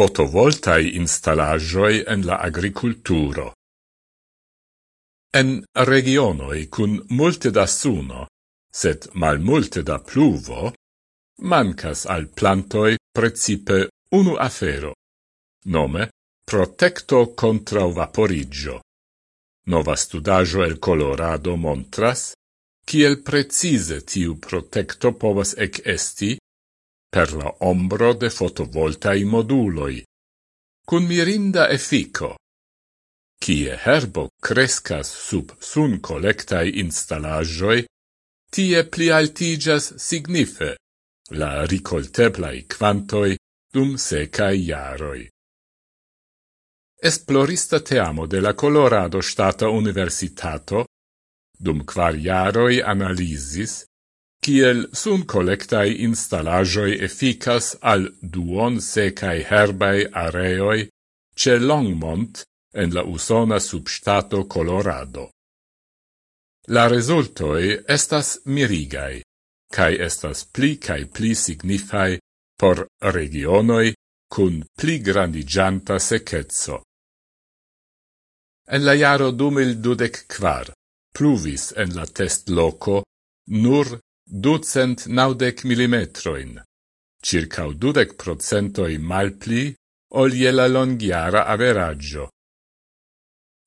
fotovoltai installajoi en la agriculturo. En regionoi cun multe da suno, sed mal multe da pluvo, mancas al plantoi precipe unu afero, nome protecto contra vaporiggio. Nova studajo el Colorado montras, kiel precise tiu protecto povas ec esti per la ombro de fotovoltai moduloi, cun mirinda effico. Cie herbo crescas sub sun collectai installagioi, tie pli altigas signife la ricolteplai quantoi dum secai iaroi. Esplorista teamo de la Colorado Stata Universitato, dum quar iaroi analisis kiel suncollectai instalagioi efficas al duon secai herbai areoi ce Longmont en la usona substato Colorado. La resultoi estas mirigai, cae estas pli cae pli signifai por regionoi cun pli grandigianta secezzo. En la jaro 2024 pluvis en la test loco nur ducent naudec millimetroin, circa dudec procentoi malpli ol la longiara averaggio.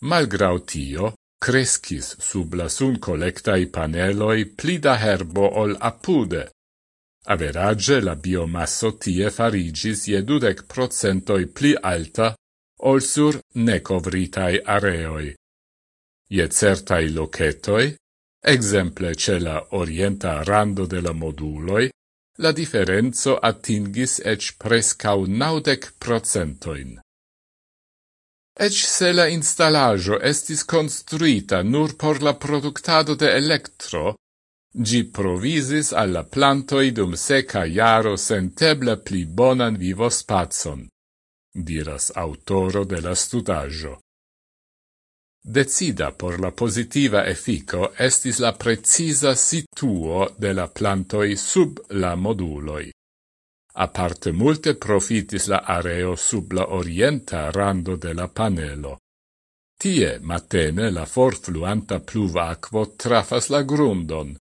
Malgrau tio, crescis sub la sun collectai paneloi pli da herbo ol apude. Average la biomasso tie farigis je dudec procentoi pli alta ol sur necovritai areoi. Je certai locetoi, Exemple, ce la orienta rando de la moduloi, la differenzo attingis ec prescau naudec procentoin. Ec se la installajo estis construita nur por la productado de electro, gi provisis alla plantoi dum seca iaro senteble pli bonan vivo spazon, diras autoro de la studajo. Decida por la positiva effico estis la precisa situo de la plantoi sub la moduloi. Aparte multe profitis la areo sub la orienta rando de la panelo. Tie matene la forfluanta pluva aquo trafas la grundon,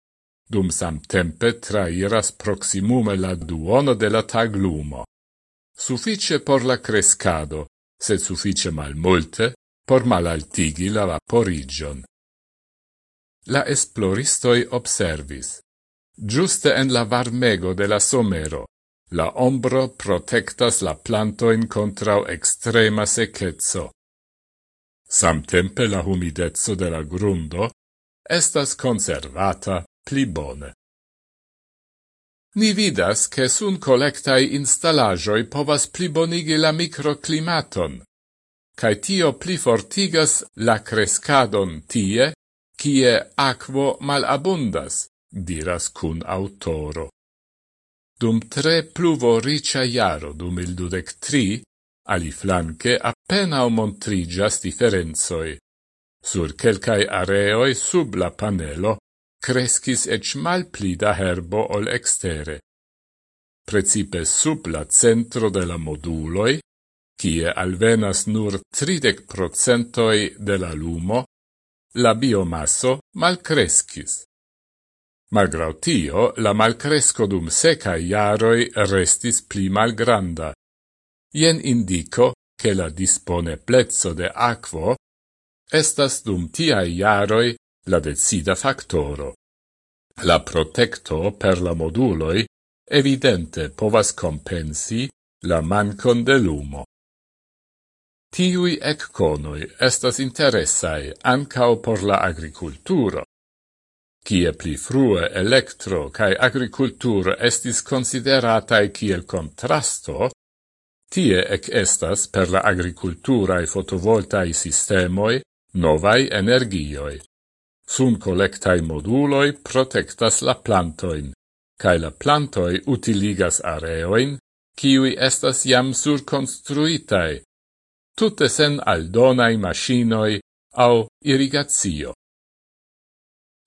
dum samtempe trairas proximume la duono de la taglumo. Suffice por la crescado, sed suffice mal multe, por malaltigi la vaporigion. La esploristoi observis. Giuste en la varmego de la somero, la ombro protectas la plantoin contrau extrema secezzo. Samtempe la humidezzo de la grundo estas conservata pli bone. Ni vidas che sun collectai installagioi povas plibonigi la microclimaton, cae tio pli fortigas la crescadon tie, cie aquo malabundas, diras cun autoro. Dum tre pluvo ricia iaro dum il dudec tri, ali flanque appena montrigas differenzoi. Sur quelcae areoi sub la panelo crescis ec mal pli da herbo ol extere. Precipe sub la centro de la moduloi kie alvenas nur 30 procentoi de la lumo, la biomasso malcrescis. Malgrau tio, la malcresco dum seca iaroi restis pli malgranda. Ien indico che la dispone plezzo de aquo estas dum tia iaroi la decida factoro. La protecto per la moduloi evidente povas compensi la mancon de lumo. Tiui ecconoi estas interessai ancao por la agriculturo. Cie pli frue electro cae agriculturo estis consideratae ciel contrasto, tie ec estas per la agriculturae fotovoltai sistemoi novai energioi. Sun collectai moduloi protectas la plantoin, cae la plantoi utiligas areoin, kiui estas jam surconstruitae, tutte sen aldonai machinoi au irrigazio.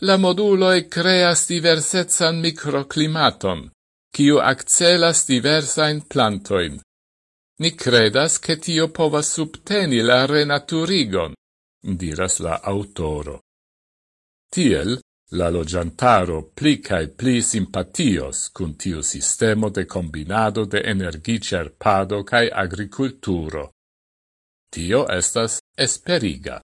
La moduloi creas diversetsan microclimaton, kiu accelas diversain plantoin. Ni credas che tio povas subteni la renaturigon, diras la autoro. Tiel, la logiantaro pli cae pli simpatios cun tiu sistemo de combinado de energicer pado cae agriculturo. Tio estas esperiga.